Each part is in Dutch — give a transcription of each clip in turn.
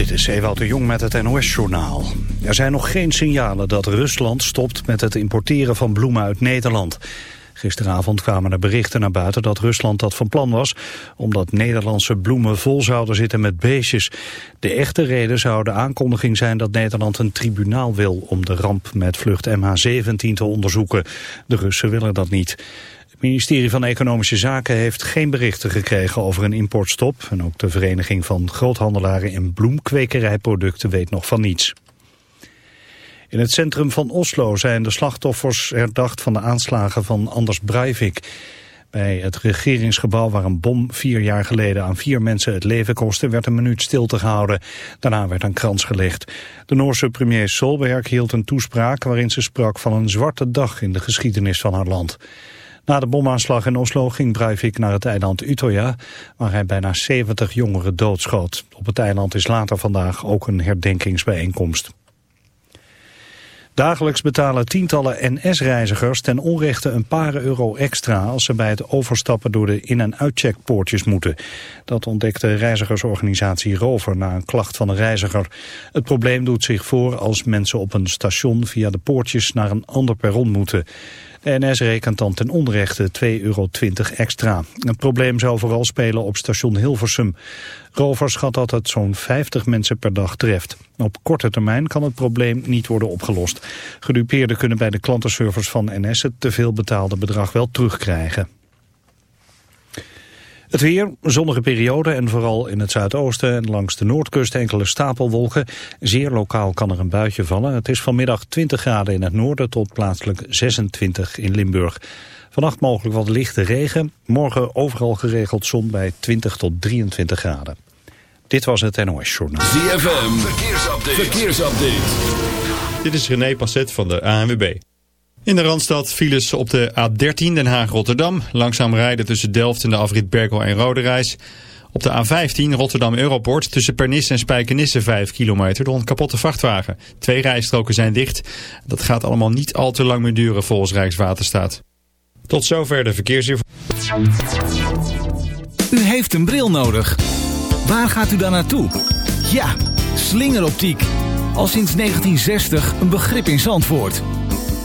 Dit is Ewout de Jong met het NOS-journaal. Er zijn nog geen signalen dat Rusland stopt met het importeren van bloemen uit Nederland. Gisteravond kwamen er berichten naar buiten dat Rusland dat van plan was... omdat Nederlandse bloemen vol zouden zitten met beestjes. De echte reden zou de aankondiging zijn dat Nederland een tribunaal wil... om de ramp met vlucht MH17 te onderzoeken. De Russen willen dat niet. Het ministerie van Economische Zaken heeft geen berichten gekregen over een importstop. En ook de Vereniging van Groothandelaren in Bloemkwekerijproducten weet nog van niets. In het centrum van Oslo zijn de slachtoffers herdacht van de aanslagen van Anders Breivik. Bij het regeringsgebouw waar een bom vier jaar geleden aan vier mensen het leven kostte, werd een minuut stilte gehouden. Daarna werd een krans gelegd. De Noorse premier Solberg hield een toespraak waarin ze sprak van een zwarte dag in de geschiedenis van haar land. Na de bomaanslag in Oslo ging Breivik naar het eiland Utøya, waar hij bijna 70 jongeren doodschoot. Op het eiland is later vandaag ook een herdenkingsbijeenkomst. Dagelijks betalen tientallen NS-reizigers ten onrechte een paar euro extra als ze bij het overstappen door de in- en uitcheckpoortjes moeten. Dat ontdekte reizigersorganisatie Rover na een klacht van een reiziger. Het probleem doet zich voor als mensen op een station via de poortjes naar een ander perron moeten. NS rekent dan ten onrechte 2,20 euro extra. Het probleem zou vooral spelen op station Hilversum. Rover schat dat het zo'n 50 mensen per dag treft. Op korte termijn kan het probleem niet worden opgelost. Gedupeerden kunnen bij de klantenservice van NS het te veel betaalde bedrag wel terugkrijgen. Het weer, zonnige periode en vooral in het zuidoosten en langs de noordkust enkele stapelwolken. Zeer lokaal kan er een buitje vallen. Het is vanmiddag 20 graden in het noorden tot plaatselijk 26 in Limburg. Vannacht mogelijk wat lichte regen. Morgen overal geregeld zon bij 20 tot 23 graden. Dit was het NOS Journaal. ZFM, verkeersupdate. verkeersupdate. Dit is René Passet van de ANWB. In de Randstad files op de A13 Den Haag-Rotterdam. Langzaam rijden tussen Delft en de afrit Berkel en Roderijs. Op de A15 Rotterdam-Europort tussen Pernis en Spijkenisse 5 kilometer door een kapotte vrachtwagen. Twee rijstroken zijn dicht. Dat gaat allemaal niet al te lang meer duren volgens Rijkswaterstaat. Tot zover de verkeersinformatie. U heeft een bril nodig. Waar gaat u dan naartoe? Ja, slingeroptiek. Al sinds 1960 een begrip in Zandvoort.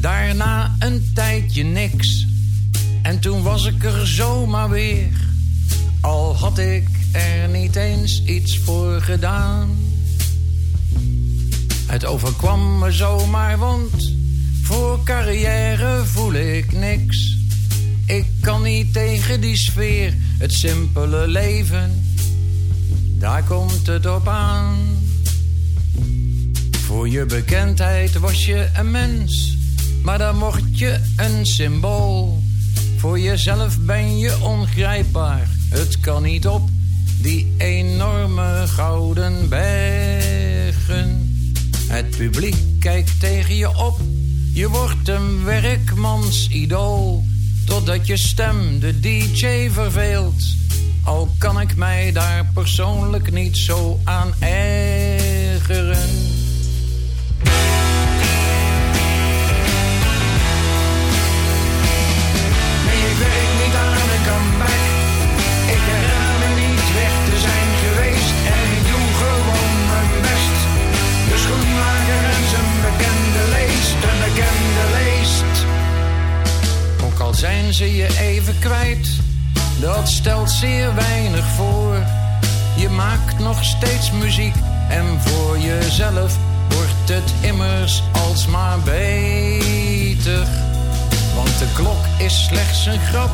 Daarna een tijdje niks. En toen was ik er zomaar weer. Al had ik er niet eens iets voor gedaan. Het overkwam me zomaar, want voor carrière voel ik niks. Ik kan niet tegen die sfeer, het simpele leven. Daar komt het op aan. Voor je bekendheid was je een mens, maar dan mocht je een symbool. Voor jezelf ben je ongrijpbaar, het kan niet op, die enorme gouden bergen. Het publiek kijkt tegen je op, je wordt een werkmansidool. Totdat je stem de DJ verveelt. Al kan ik mij daar persoonlijk niet zo aan ergeren. Zijn ze je even kwijt, dat stelt zeer weinig voor. Je maakt nog steeds muziek en voor jezelf wordt het immers alsmaar beter. Want de klok is slechts een grap,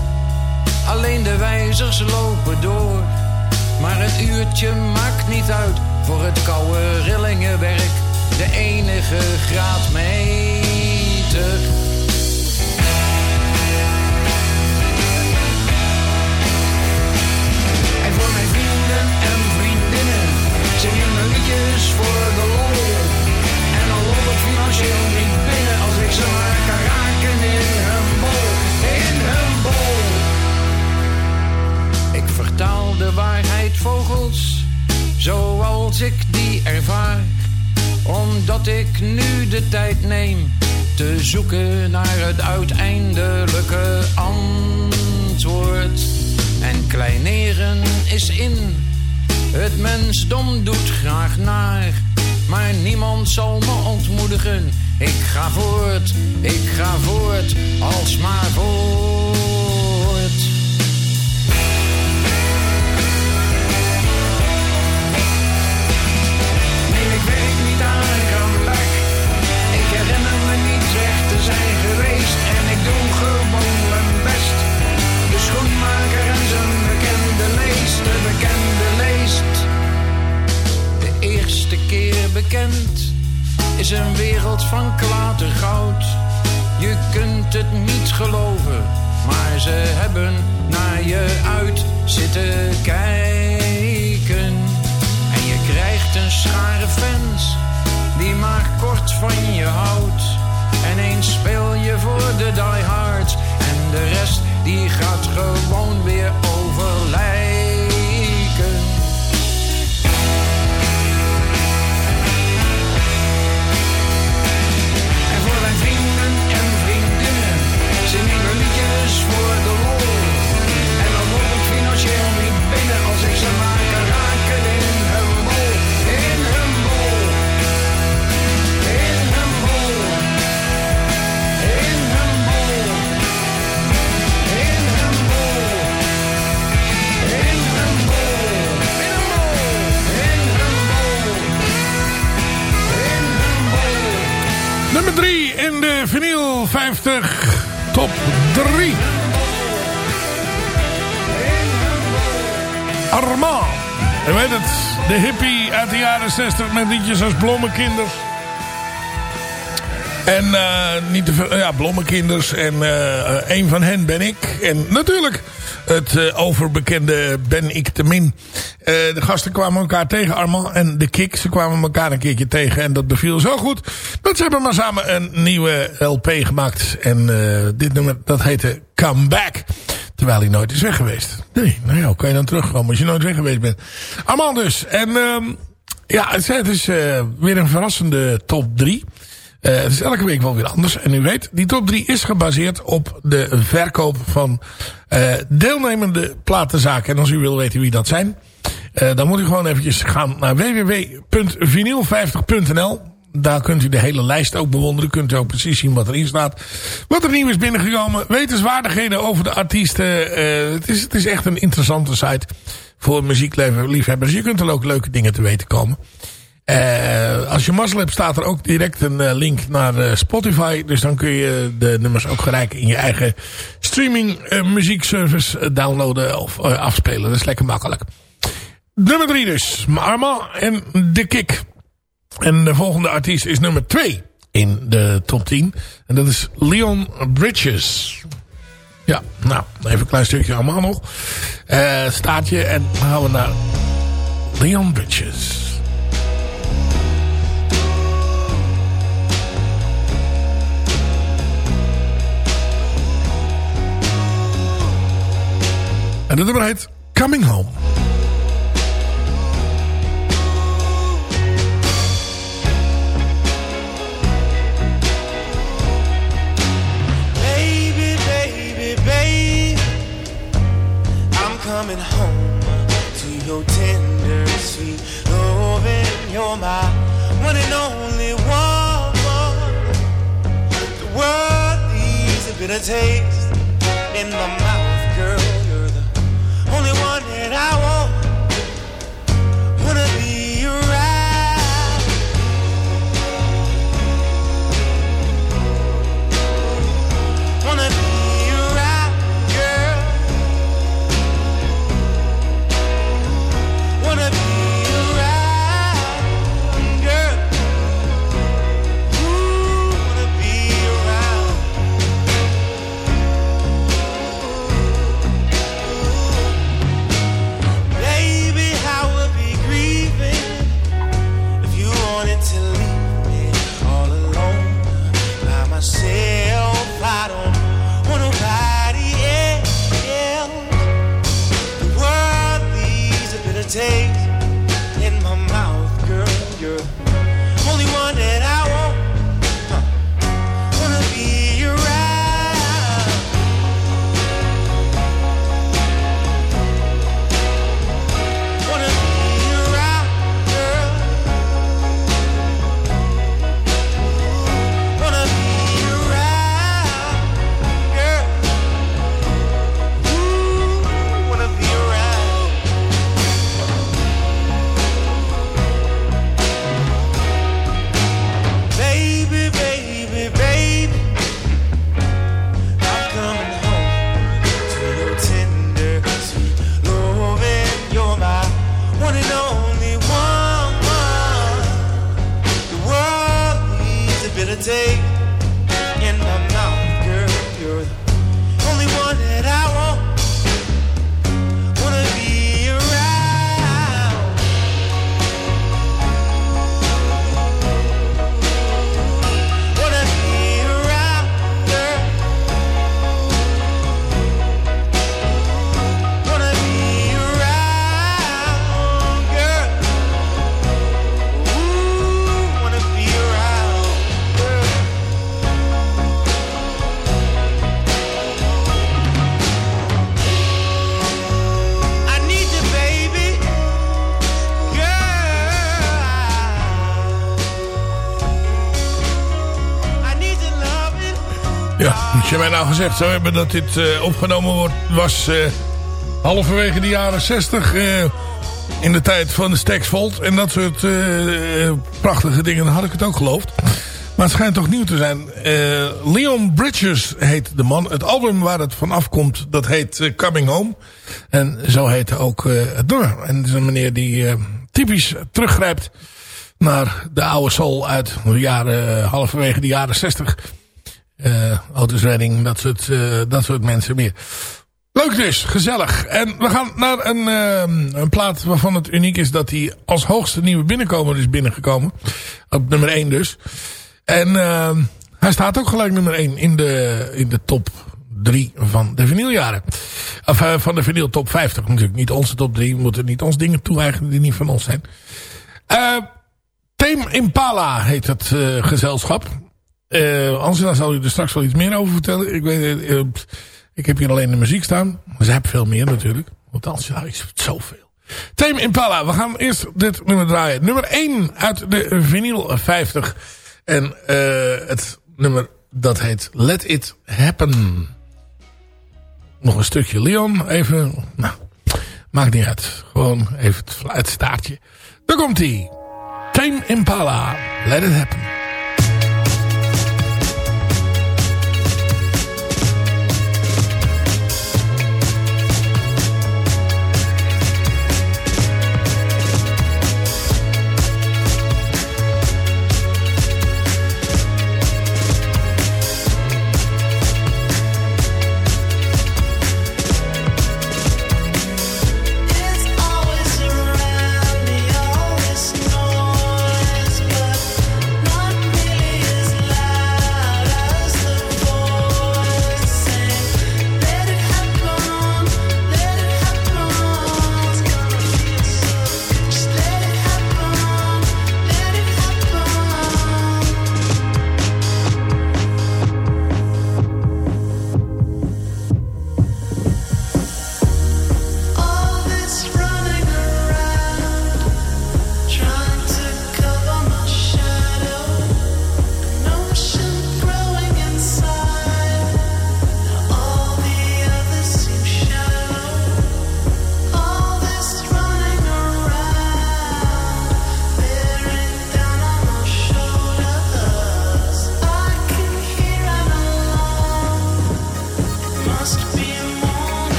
alleen de wijzers lopen door. Maar het uurtje maakt niet uit voor het koude rillingenwerk, de enige graadmeter. Zingen liedjes voor de lol. En dan loopt het financieel niet binnen als ik ze maar kan raken in hun bol. In hun bol. Ik vertaal de waarheid vogels zoals ik die ervaar. Omdat ik nu de tijd neem te zoeken naar het uiteindelijke antwoord. En kleineren is in, het mensdom doet graag naar. Maar niemand zal me ontmoedigen. Ik ga voort, ik ga voort, alsmaar voort. Eerste keer bekend is een wereld van klatergoud. Je kunt het niet geloven, maar ze hebben naar je uit zitten kijken. En je krijgt een schare fans die maar kort van je houdt. En eens speel je voor de diehards en de rest die gaat gewoon weer over 3 in de vinyl 50 top 3. Armand. Je weet het, de hippie uit de jaren 60 met liedjes als Blommekinders. En eh, niet te veel, ja, Blommekinders. En eh, een van hen ben ik. En natuurlijk het eh, overbekende Ben ik te min. Eh, de gasten kwamen elkaar tegen, Armand en de Kik. Ze kwamen elkaar een keertje tegen en dat beviel zo goed. Dat ze hebben maar samen een nieuwe LP gemaakt. En eh, dit nummer, dat heette Come Back. Terwijl hij nooit is weg geweest. Nee, nou ja, kan je dan terugkomen als je nooit weg geweest bent? Armand dus. En ehm, ja, het is, eh, weer een verrassende top 3. Eh, het is elke week wel weer anders. En u weet, die top 3 is gebaseerd op de verkoop van eh, deelnemende platenzaken. En als u wil weten wie dat zijn, eh, dan moet u gewoon eventjes gaan naar www.vinyl50.nl. Daar kunt u de hele lijst ook bewonderen. Kunt u ook precies zien wat erin staat. Wat er nieuw is binnengekomen. Wetenswaardigheden over de artiesten. Eh, het, is, het is echt een interessante site voor muziekliefhebbers. Je kunt er ook leuke dingen te weten komen. Eh, als je mazzel hebt staat er ook direct een link naar Spotify. Dus dan kun je de nummers ook gelijk in je eigen streaming muziekservice downloaden of afspelen. Dat is lekker makkelijk. Nummer 3 dus. Armand en The Kick. En de volgende artiest is nummer 2 in de top 10. En dat is Leon Bridges. Ja, nou, even een klein stukje allemaal nog. Uh, staartje en dan gaan we naar Leon Bridges. En de nummer heet Coming Home. Coming home to your tender, sweet loving. You're my one and only one. The world leaves a bitter taste in my mouth, girl. You're the only one that I want. Je gezegd zou hebben dat dit uh, opgenomen wordt, was uh, halverwege de jaren 60 uh, eh, in de tijd van de Stax Volt en dat soort prachtige dingen, dan had ik het ook geloofd. Maar het schijnt toch nieuw te zijn. Leon Bridges heet de man. Het album waar het van afkomt, dat heet Coming Home. En zo heet ook het nummer. En het is een meneer die typisch teruggrijpt naar de oude soul uit de jaren, halverwege de jaren 60 uh, Otis Redding, dat soort, uh, dat soort mensen meer. Leuk dus, gezellig. En we gaan naar een, uh, een plaat waarvan het uniek is dat hij als hoogste nieuwe binnenkomer is binnengekomen. Op nummer 1 dus. En uh, hij staat ook gelijk nummer 1 in de, in de top 3 van de vinyljaren. Of van de vinyl top 50 natuurlijk. Niet onze top 3. We moeten niet ons dingen toe-eigenen die niet van ons zijn. Tame Impala heet het gezelschap. Uh, Angela zal u er straks wel iets meer over vertellen. Ik, weet, uh, ik heb hier alleen de muziek staan. Maar ze hebben veel meer natuurlijk. Want Angela is zoveel. Tame Impala. We gaan eerst dit nummer draaien. Nummer 1 uit de vinyl 50. En het nummer dat heet Let It Happen. Nog een stukje Leon. Even. Nou, maakt niet uit. Gewoon even het, het staartje. Daar komt hij. Tame Impala. Let It Happen.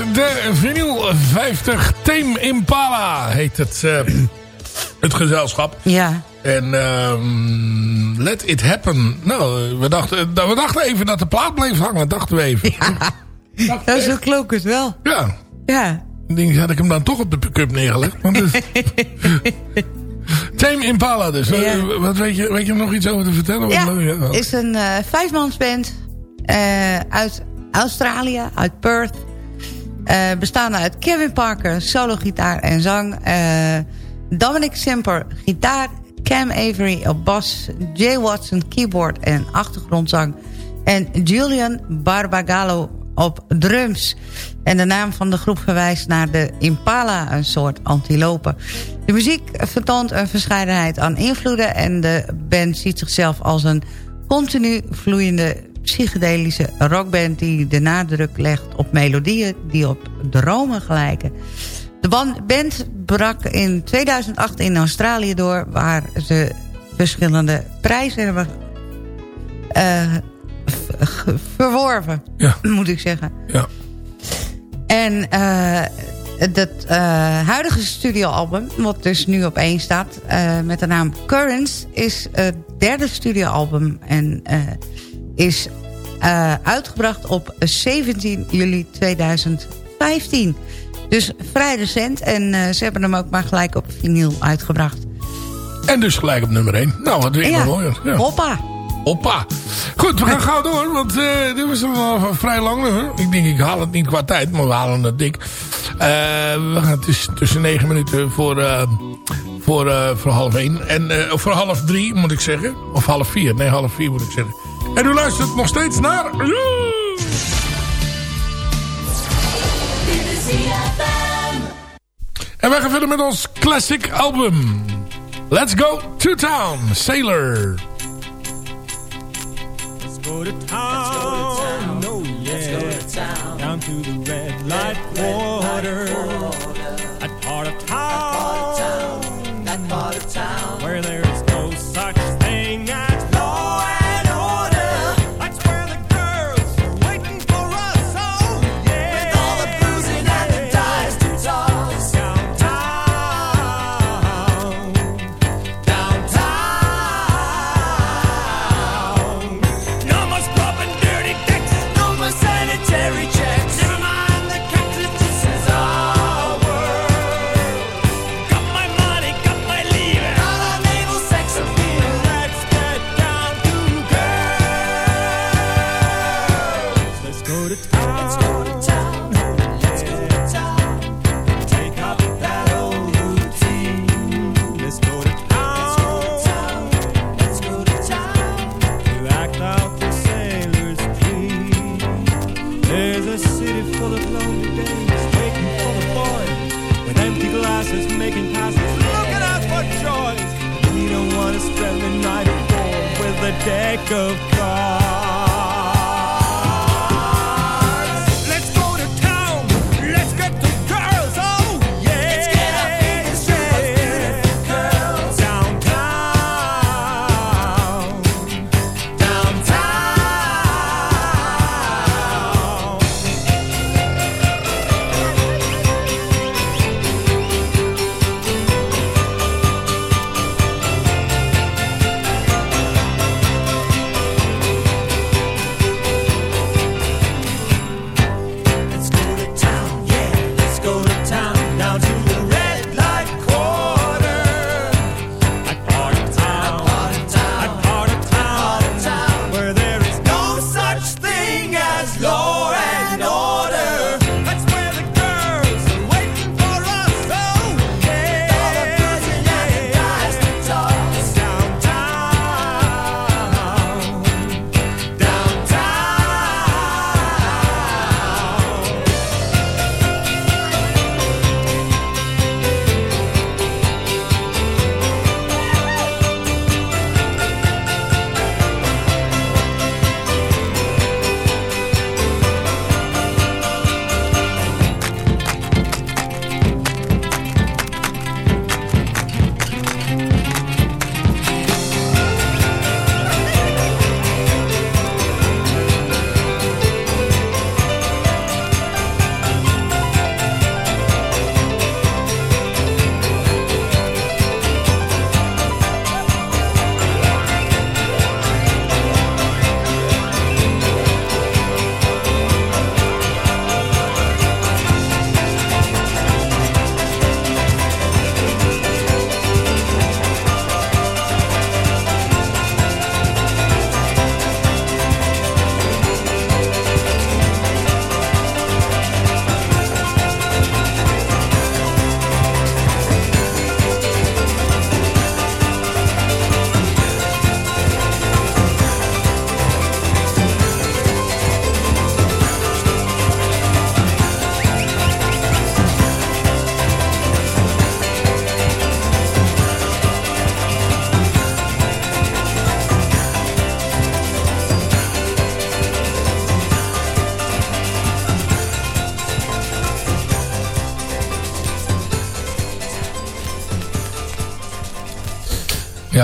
Uit de vinyl 50. Tame Impala heet het, uh, het gezelschap. Ja. En um, Let It Happen. Nou, we dachten, we dachten even dat de plaat bleef hangen. Dachten we even. Ja, dat zo klonk het wel. Ja. Ja. Ik denk, had ik hem dan toch op de pick-up neergelegd. Want dus... Tame Impala dus. Ja. Wat weet je, weet je nog iets over te vertellen? Ja, ja. is een uh, vijfmansband uh, uit Australië, uit Perth. Uh, bestaande uit Kevin Parker, solo gitaar en zang. Dominic Simper, gitaar. Cam Avery op bas. Jay Watson, keyboard en achtergrondzang. En Julian Barbagallo op drums. En de naam van de groep verwijst naar de Impala, een soort antilope. De muziek vertoont een verscheidenheid aan invloeden... en de band ziet zichzelf als een continu vloeiende psychedelische rockband... die de nadruk legt op melodieën die op dromen gelijken. De band brak in 2008 in Australië door... waar ze verschillende prijzen hebben uh, verworven, ja. moet ik zeggen. Ja. En uh, dat uh, huidige studioalbum, wat dus nu op één staat... Met de naam Currents, is het derde studioalbum... en is uitgebracht op 17 juli 2015. Dus vrij recent en ze hebben hem ook maar gelijk op vinyl uitgebracht. En dus gelijk op nummer 1. Nou, wat weer ja. mooier. Ja. Hoppa. Hoppa. Goed, we gaan gauw door, want uh, dit was al vrij lang. Ik denk, ik haal het niet qua tijd, maar we halen het dik. We gaan tussen, tussen negen minuten voor, voor, voor half één. En voor half drie, moet ik zeggen. Of half vier, nee, half vier moet ik zeggen. En u luistert nog steeds naar... En wij gaan verder met ons classic album. Let's go to town, Sailor. go to town. Oh, yeah. Let's go to town. Down to the red light quarter. That part of town. is a city full of lonely days, waiting for the boys with empty glasses, making passes, looking out for joys. We don't want to spend the night at with a deck of cards.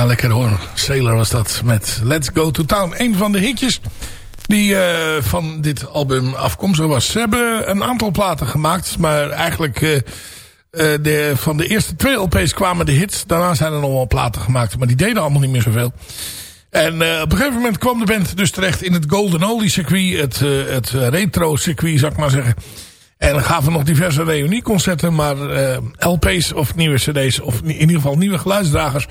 Ja, lekker hoor. Sailor was dat met Let's Go to Town. Een van de hitjes die uh, van dit album afkomstig was. Ze hebben een aantal platen gemaakt. Maar eigenlijk uh, uh, de, van de eerste twee LP's kwamen de hits. Daarna zijn er nog wel platen gemaakt. Maar die deden allemaal niet meer zoveel. En op een gegeven moment kwam de band dus terecht in het Golden Oldie circuit. Het, het retro circuit zou ik maar zeggen. En gaven nog diverse reunieconcerten. Maar uh, LP's of nieuwe cd's of in ieder geval nieuwe geluidsdragers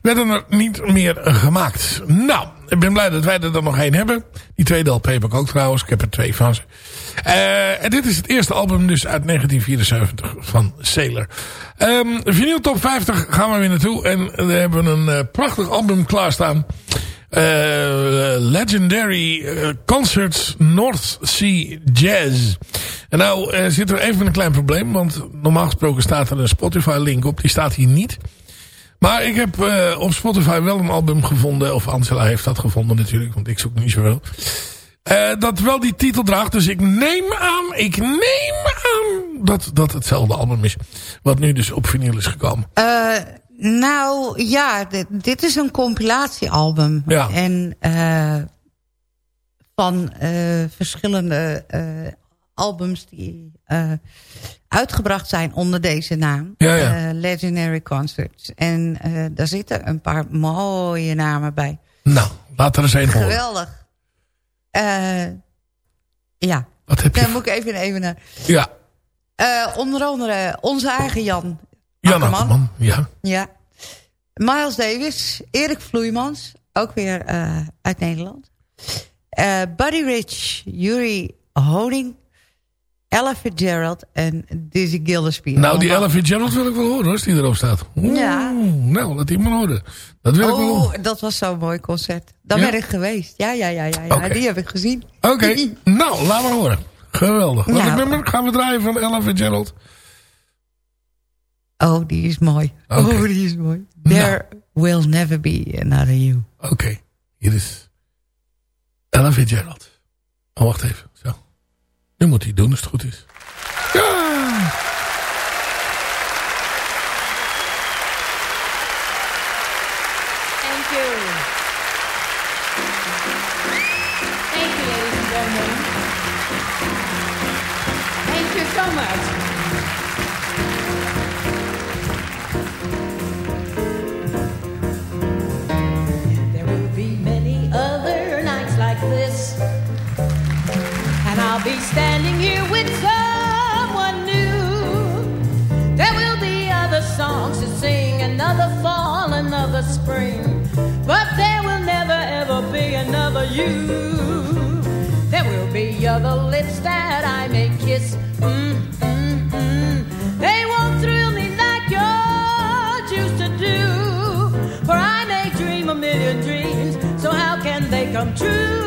werden er niet meer gemaakt. Nou, ik ben blij dat wij er dan nog één hebben. Die tweede LP heb ik ook trouwens. Ik heb er twee van ze. Uh, en dit is het eerste album dus uit 1974 van Sailor. Um, vinyl top 50 gaan we weer naartoe. En we hebben een uh, prachtig album klaarstaan. Uh, legendary Concerts North Sea Jazz. En nou uh, zit er even een klein probleem. Want normaal gesproken staat er een Spotify link op. Die staat hier niet. Maar ik heb uh, op Spotify wel een album gevonden. Of Angela heeft dat gevonden natuurlijk. Want ik zoek niet zoveel. Uh, dat wel die titel draagt. Dus ik neem aan, ik neem aan dat dat hetzelfde album is. Wat nu dus op vinyl is gekomen. Nou ja, dit, dit, is een compilatiealbum. Ja. En uh, van verschillende albums die uitgebracht zijn onder deze naam. Ja, ja. Uh, Legendary Concerts. En uh, daar zitten een paar mooie namen bij. Nou, laat er eens een horen. Geweldig. Ja. Wat heb je? Daar moet ik even, even naar. Ja. onder andere onze eigen Jan. Jan Akkerman, ja. Ja. Miles Davis, Erik Vloeimans, ook weer uit Nederland. Buddy Rich, Yuri Honing, Ella Fitzgerald en Dizzy Gillespie. Nou, die Ella Fitzgerald wil ik wel horen als die erop staat. Oeh, ja. Nou, laat die maar horen. Dat wil oh, ik wel horen. dat was zo'n mooi concert. Daar Ja? ben ik geweest. Ja, ja, ja, ja. Die heb ik gezien. Oké, nou, laat maar horen. Geweldig. Welk Nou. nummer gaan we draaien van Ella Fitzgerald? Oh, die is mooi. Oh, die is mooi. There will never be another you. Oké, hier is Ella Fitzgerald. Oh, wacht even. Nu moet hij doen als het goed is. Come true?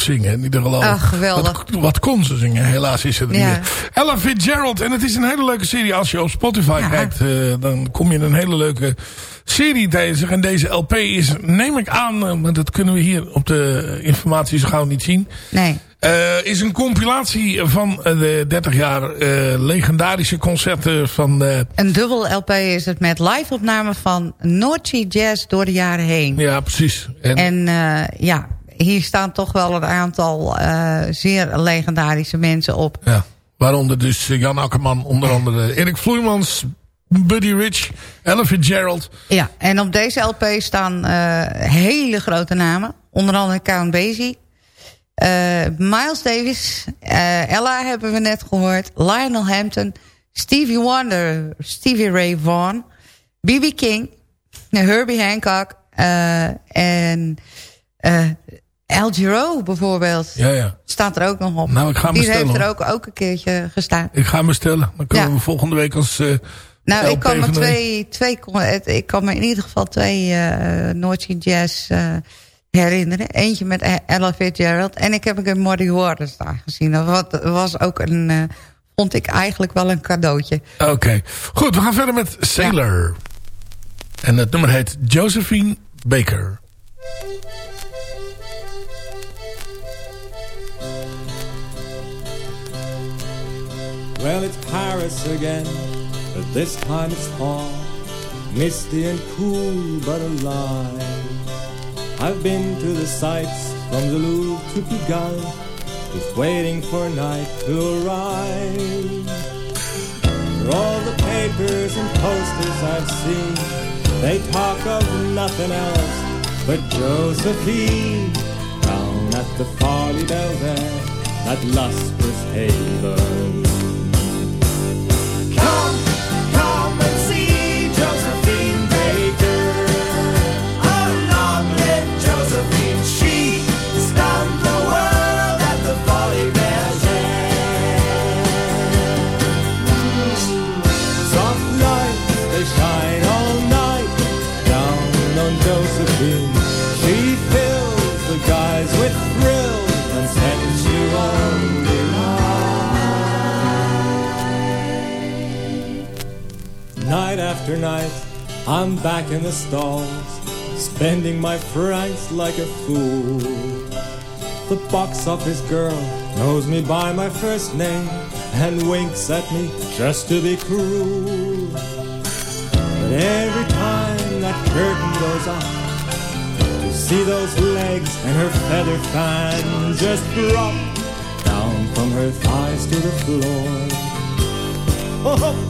Zingen, niet te geloven. Ach, geweldig. Wat, wat kon ze zingen, helaas is ze er Ja. niet meer. Ella Fitzgerald, en het is een hele leuke serie. Als je op Spotify Ja. kijkt, eh, dan kom je in een hele leuke serie tegen. En deze LP is, neem ik aan, eh, maar dat kunnen we hier op de informatie zo gauw niet zien. Nee. Eh, is een compilatie van eh, de 30 jaar eh, legendarische concerten van... eh, Een dubbel LP is het met live-opname van Noordse Jazz door de jaren heen. ja, precies. En, En eh, ja, hier staan toch wel een aantal eh, zeer legendarische mensen op. ja, waaronder dus Jan Akkerman, onder andere Erik Vloeimans, Buddy Rich, Ella Fitzgerald. Ja, en op deze LP staan eh, hele grote namen. Onder andere Count Basie. eh, Miles Davis. Ella hebben we net gehoord. Lionel Hampton. Stevie Wonder. Stevie Ray Vaughan. B.B. King. Herbie Hancock. en Al Giro bijvoorbeeld. Ja, ja. Staat er ook nog op. Nou, ik ga Die heeft er ook, ook een keertje gestaan. Ik ga hem bestellen. Dan kunnen Ja. we volgende week als... eh, Nou, ik kan, me twee, twee, ik kan me in ieder geval twee uh, Noordse Jazz eh, herinneren. Eentje met E- Ella Fitzgerald. En ik heb een Muddy Waters daar gezien. Dat wa- was ook een, vond ik eigenlijk wel een cadeautje. Oké. Goed, we gaan verder met Sailor. En het nummer heet Josephine Baker. Well, it's Paris again, but this time it's fall. Misty and cool, but alive. I've been to the sights from the Louvre to Pigalle, just waiting for night to arrive. For all the papers and posters I've seen, they talk of nothing else but Josephine down at the Folly Bell there, that lustrous haven. Come, come after night, I'm back in the stalls, spending my francs like a fool. The box office girl knows me by my first name and winks at me just to be cruel. But every time that curtain goes up, to see those legs and her feather fan just drop down from her thighs to the floor. Oh, oh.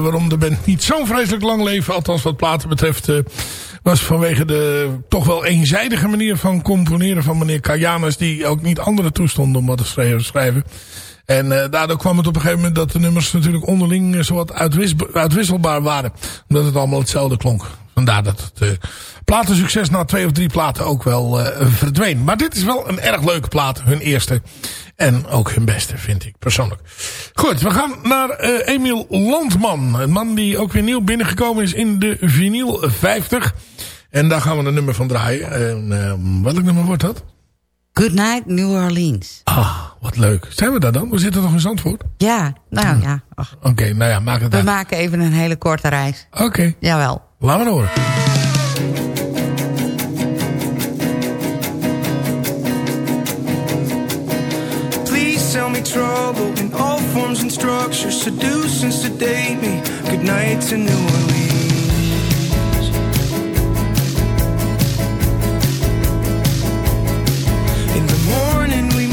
Waarom de band niet zo'n vreselijk lang leven... althans wat platen betreft... eh, was vanwege de toch wel eenzijdige manier van componeren van meneer Kajanus... die ook niet anderen toestond om wat te schrijven-. En eh, daardoor kwam het op een gegeven moment dat de nummers natuurlijk onderling eh, zowat uitwis uitwisselbaar waren. Omdat het allemaal hetzelfde klonk. Vandaar dat het eh, platensucces na twee of drie platen ook wel eh, verdween. Maar dit is wel een erg leuke plaat. Hun eerste en ook hun beste vind ik persoonlijk. Goed, we gaan naar eh Emiel Landman. Een man die ook weer nieuw binnengekomen is in de vinyl 50. En daar gaan we een nummer van draaien. En, welk nummer wordt dat? Good Night New Orleans. Ah, wat leuk. Zijn we daar dan? We zitten nog in Zandvoort? Ja, nou ja. ach, Oké, nou ja, maak het we uit. maken even een hele korte reis. Oké, Jawel. Laten we horen. Please tell me trouble in all forms and structures. Seduce and sedate me. Good night to New Orleans. In the morning we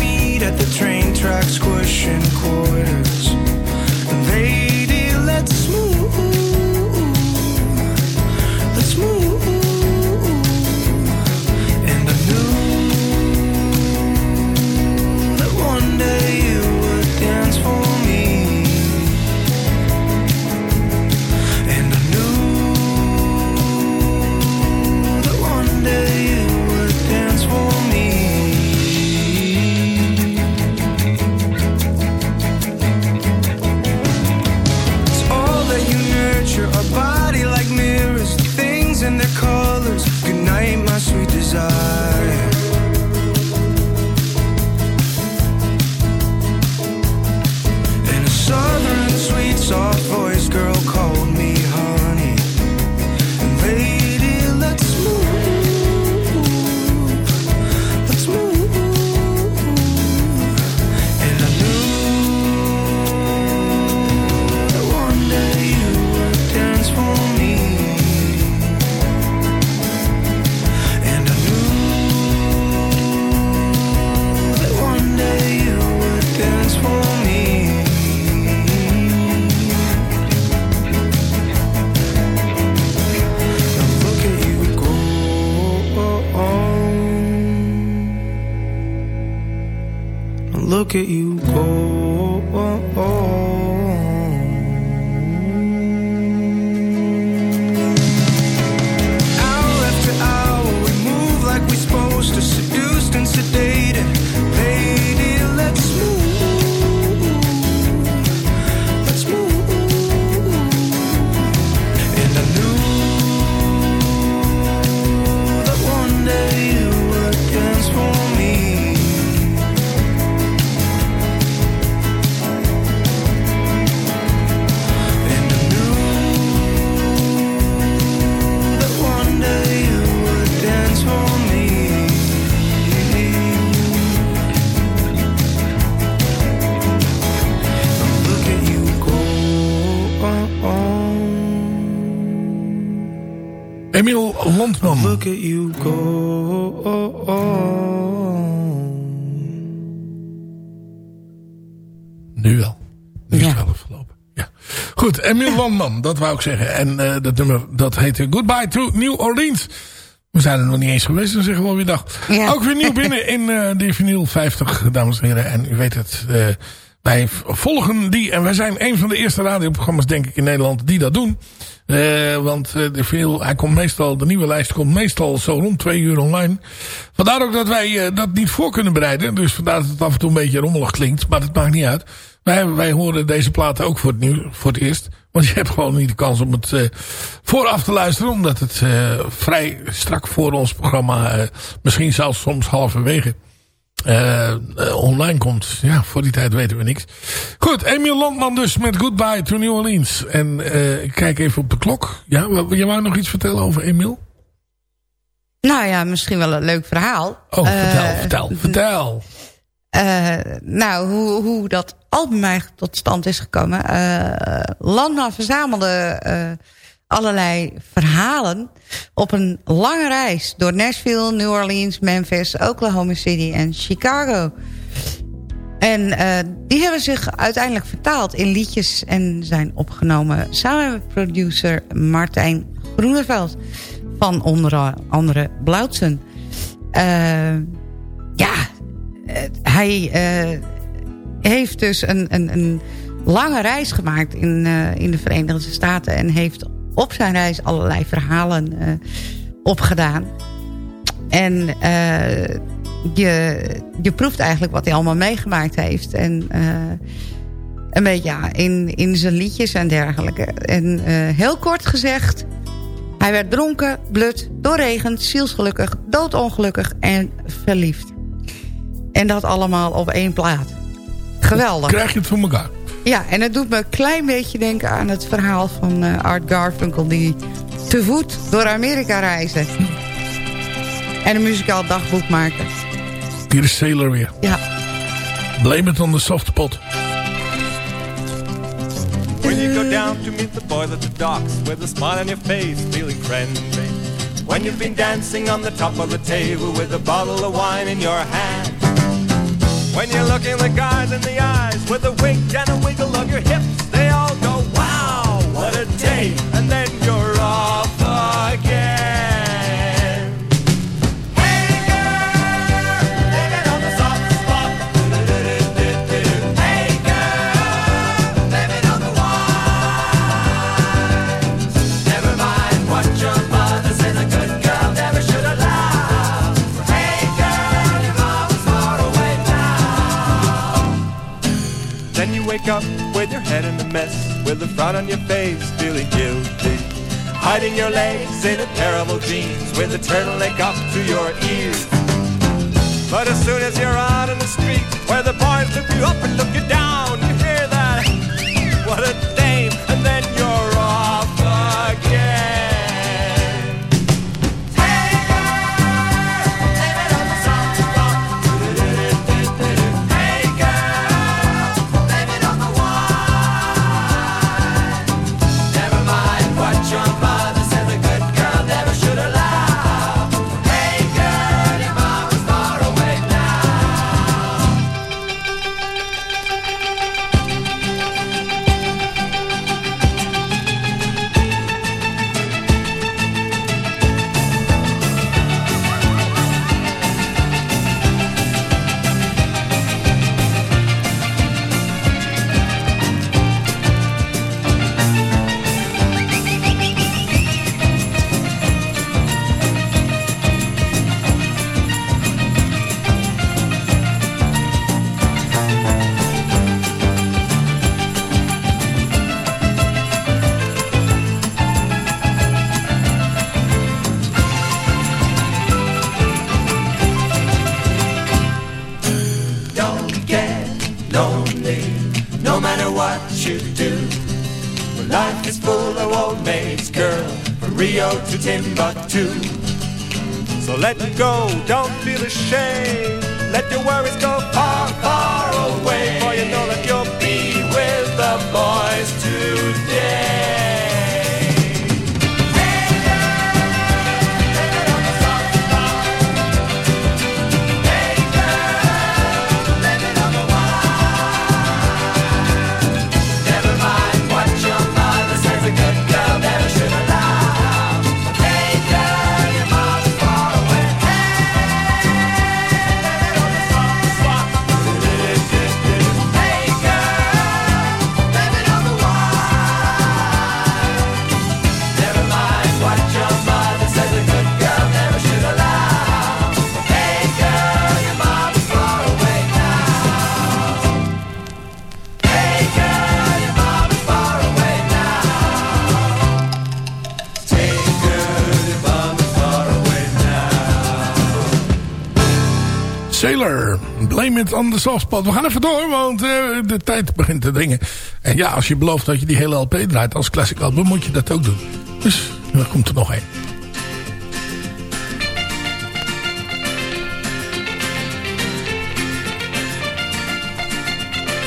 Landman. Look at you go. Nu wel. Nu is Ja. het wel afgelopen. Ja. Goed, Emiel Landman, dat wou ik zeggen. En eh, dat nummer, dat heette Goodbye to New Orleans. We zijn er nog niet eens geweest, dan zeggen we alweer dag. Ja. Ook weer nieuw binnen in eh de vinyl 50, dames en heren. En u weet het, eh, wij volgen die. En wij zijn een van de eerste radioprogramma's, denk ik, in Nederland die dat doen. Eh, want eh, de veel, hij komt meestal, de nieuwe lijst komt meestal zo rond twee uur online. Vandaar ook dat wij eh, dat niet voor kunnen bereiden. Dus vandaar dat het af en toe een beetje rommelig klinkt. Maar dat maakt niet uit. Wij, wij horen deze platen ook voor het, nieuw, voor het eerst. Want je hebt gewoon niet de kans om het vooraf te luisteren. Omdat het vrij strak voor ons programma, misschien zelfs soms halverwege, eh, eh, online komt. Ja, voor die tijd weten we niks. Goed, Emiel Landman dus met Goodbye to New Orleans. En eh, ik kijk even op de klok. Ja, je wou nog iets vertellen over Emiel? Nou ja, misschien wel een leuk verhaal. Oh, vertel, vertel, vertel. nou, hoe, hoe dat album eigenlijk tot stand is gekomen. Landman verzamelde allerlei verhalen op een lange reis... door Nashville, New Orleans, Memphis, Oklahoma City en Chicago. En uh, die hebben zich uiteindelijk vertaald in liedjes... en zijn opgenomen samen met producer Martijn Groeneveld... van onder andere Blauwtsen. Uh, ja, hij uh, heeft dus een, een, een lange reis gemaakt in, in de Verenigde Staten... en heeft op zijn reis allerlei verhalen opgedaan. En uh, je, je proeft eigenlijk wat hij allemaal meegemaakt heeft. En uh, een beetje ja, in, in zijn liedjes en dergelijke. En heel kort gezegd... Hij werd dronken, blut, doorregend, zielsgelukkig, doodongelukkig en verliefd. En dat allemaal op één plaat. Geweldig. Krijg je het voor elkaar? Ja, en het doet me een klein beetje denken aan het verhaal van uh, Art Garfunkel... die te voet door Amerika reizen. En een muzikaal dagboek maken. Hier is Sailor weer. Ja. Blame it on the soft pot. When you go down to meet the boys at the docks With a smile on your face, feeling friendly When you've been dancing on the top of the table With a bottle of wine in your hand When you're looking the guys in the eyes With a wink and a wiggle of your hips They all go, wow, what a day. And then you're off wake up with your head in a mess With a frown on your face, feeling guilty. Hiding your legs in a pair of jeans With a turtleneck up to your ears. But as soon as you're out in the street Where the boys look you up and look you down blame it on the soft spot. We gaan even door, want uh, de tijd begint te dringen. En ja, als je belooft dat je die hele LP draait als classic album, moet je dat ook doen. Dus, er komt er nog één.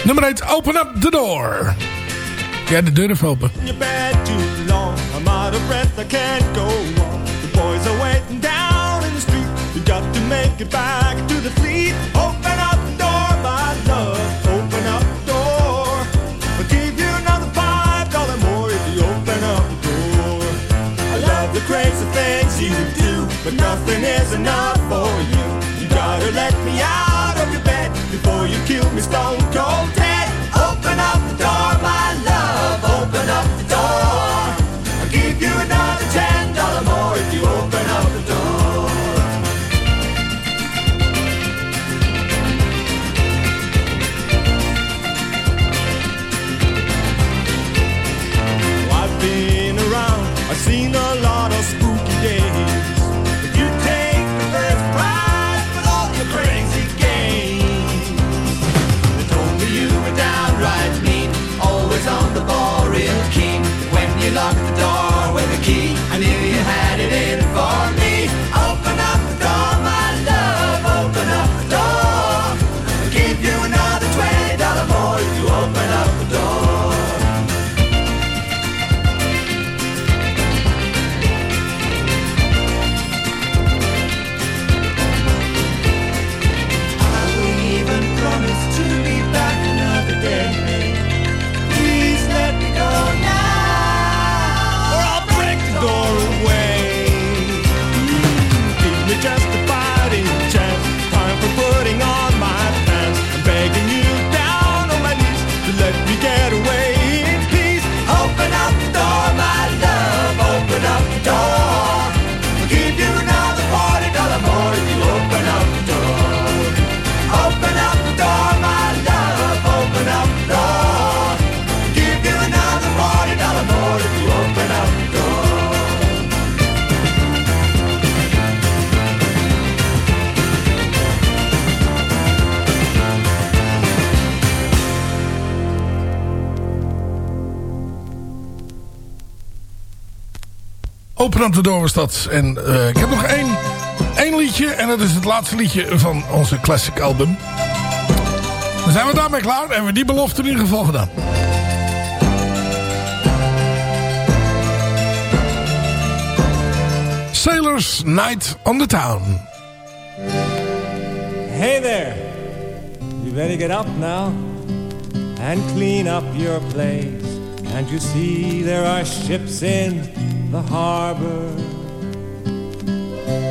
Nummer 1, Open Up the Door. Ja, de deur even open. your bed too long. I'm out of breath, I can't go on. The boys are waiting down in the street. You got to make it back to the fleet. But nothing is enough for you. You gotta let me out of your bed before you kill me stone cold dead. Open up Was dat. En eh, ik heb nog één, één liedje. En dat is het laatste liedje van onze classic album. Dan zijn we daarmee klaar. En we die belofte in ieder geval gedaan. Sailor's Night on the Town. Hey there! You better get up now and clean up your place. Can't you see there are ships in the harbor?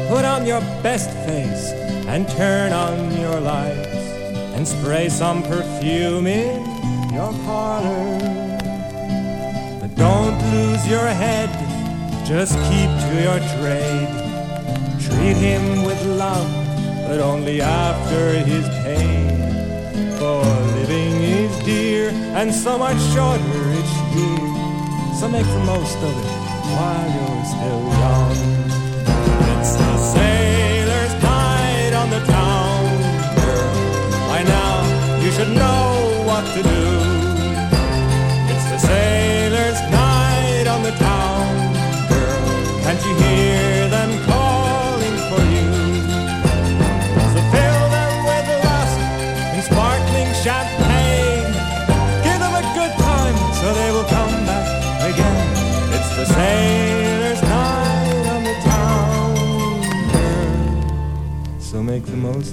Put on your best face and turn on your lights and spray some perfume in your parlor. But don't lose your head, just keep to your trade. Treat him with love, but only after his pain. For living is dear, and so much shorter each year. So make the most of it while you're still young. It's the sailor's night on the town, girl. By now, you should know what to do. It's the sailor's night on the town, girl. Can't you hear It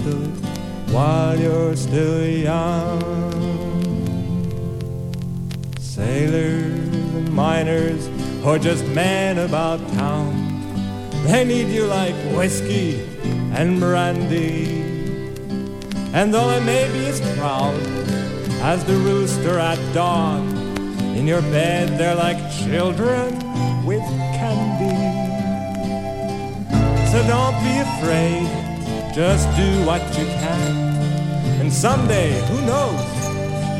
while you're still young. Sailors and miners, or just men about town, they need you like whiskey and brandy. And though I may be as proud as the rooster at dawn, in your bed they're like children with candy. So don't be afraid, just do what you can. And someday, who knows,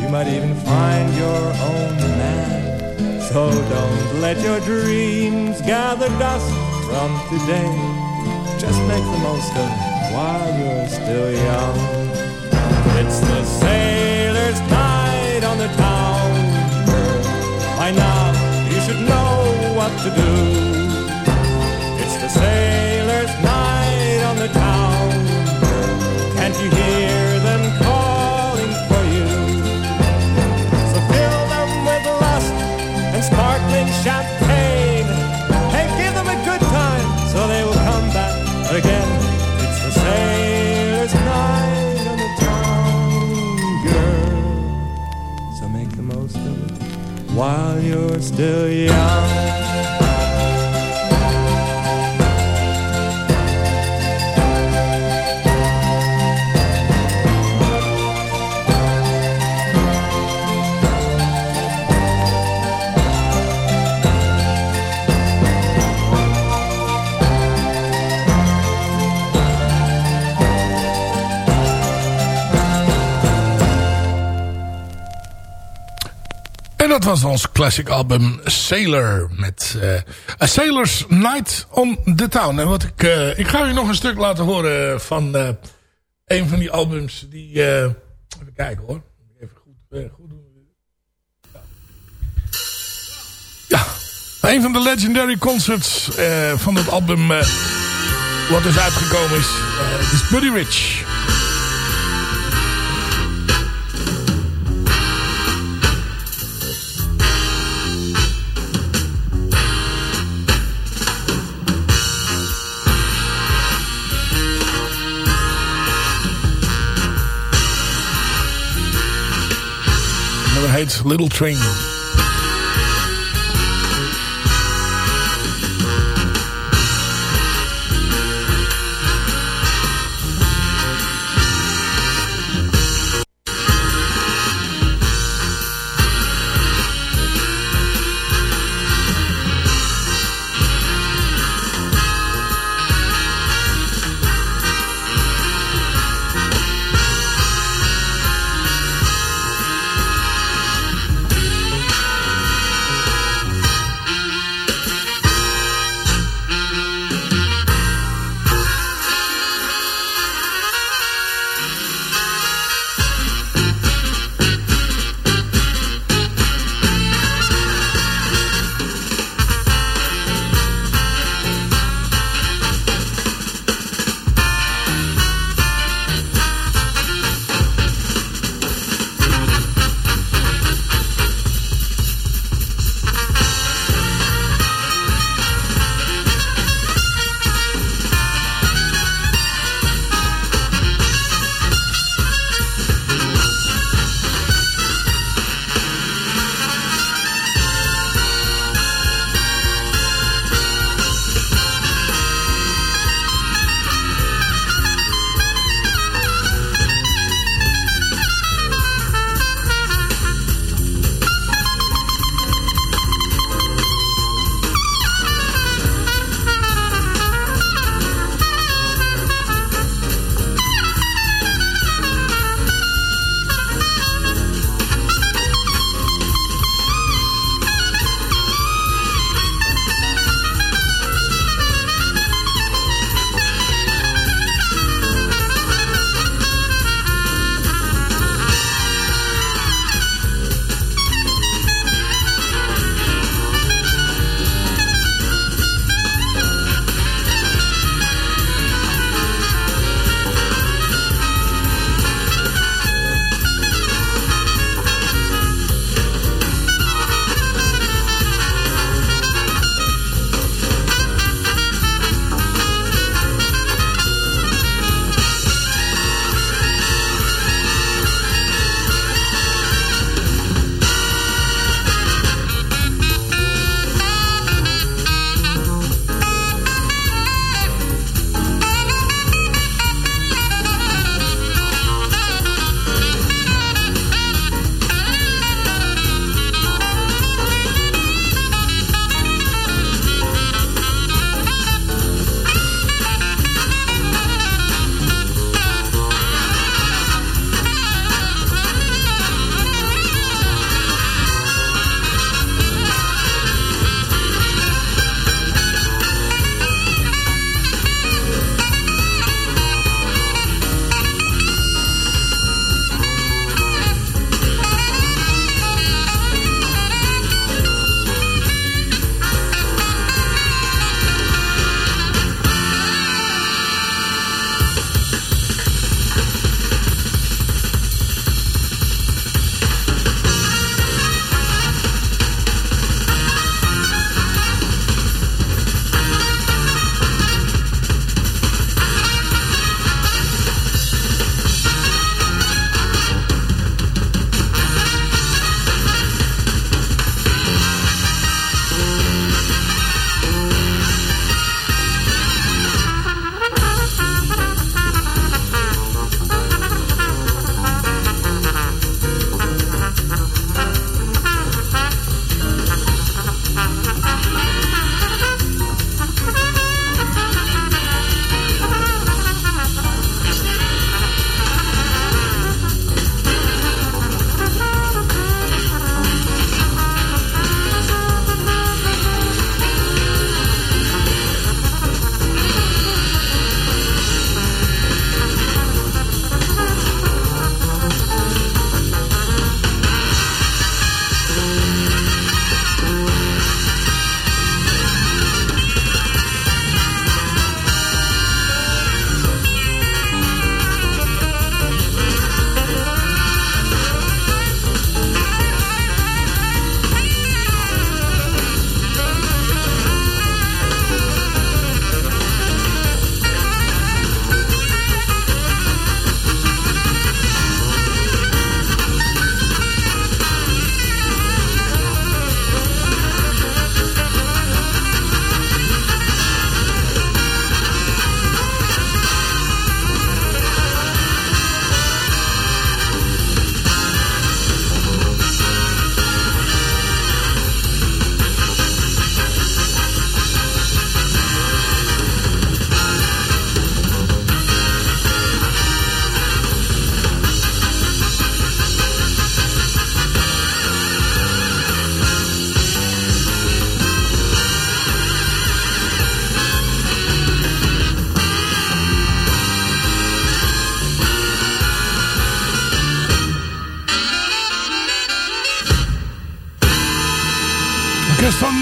you might even find your own man. So don't let your dreams gather dust from today. Just make the most of it while you're still young. It's the sailor's night on the town. By now, you should know what to do. 这样。Was ons classic album Sailor. Met eh, A Sailor's Night on the Town. En wat ik, eh, ik ga u nog een stuk laten horen van eh, een van die albums. Die, even kijken hoor. Even goed, goed doen. Ja, een van de legendary concerts van het album wat dus uitgekomen is. is Buddy Rich. Heet Little Train.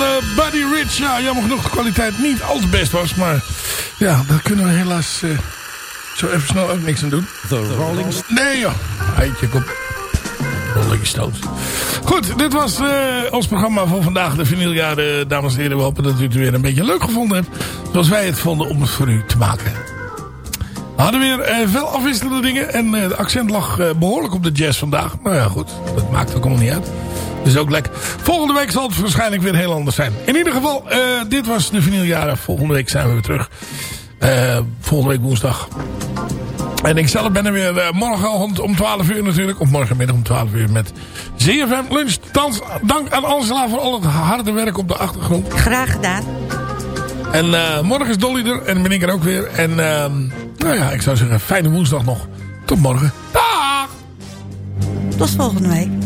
Eh, Buddy Rich. Ja, jammer genoeg de kwaliteit niet al te best was. Maar ja, daar kunnen we helaas eh, zo even snel ook niks aan doen. The Rolling Nee joh. Eindje kop. Rolling Stones. Goed, dit was eh, ons programma van vandaag. De vinyljaren, dames en heren. We hopen dat u het weer een beetje leuk gevonden hebt. Zoals wij het vonden om het voor u te maken. We hadden weer veel afwisselende dingen. En de accent lag eh, behoorlijk op de jazz vandaag. Nou ja, goed. Dat maakt ook allemaal niet uit. Dus ook lekker. Volgende week zal het waarschijnlijk weer heel anders zijn. In ieder geval, eh, dit was de vinyljaren. Volgende week zijn we weer terug. Eh, volgende week woensdag. En ik zelf ben er weer eh, morgen om 12 uur natuurlijk. Of morgenmiddag om 12 uur met ZFM Lunch. Thans, dank aan Angela voor al het harde werk op de achtergrond. Graag gedaan. En morgen is Dolly er en ben ik er ook weer. En ehm, nou ja, ik zou zeggen, fijne woensdag nog. Tot morgen. Dag! Tot volgende week.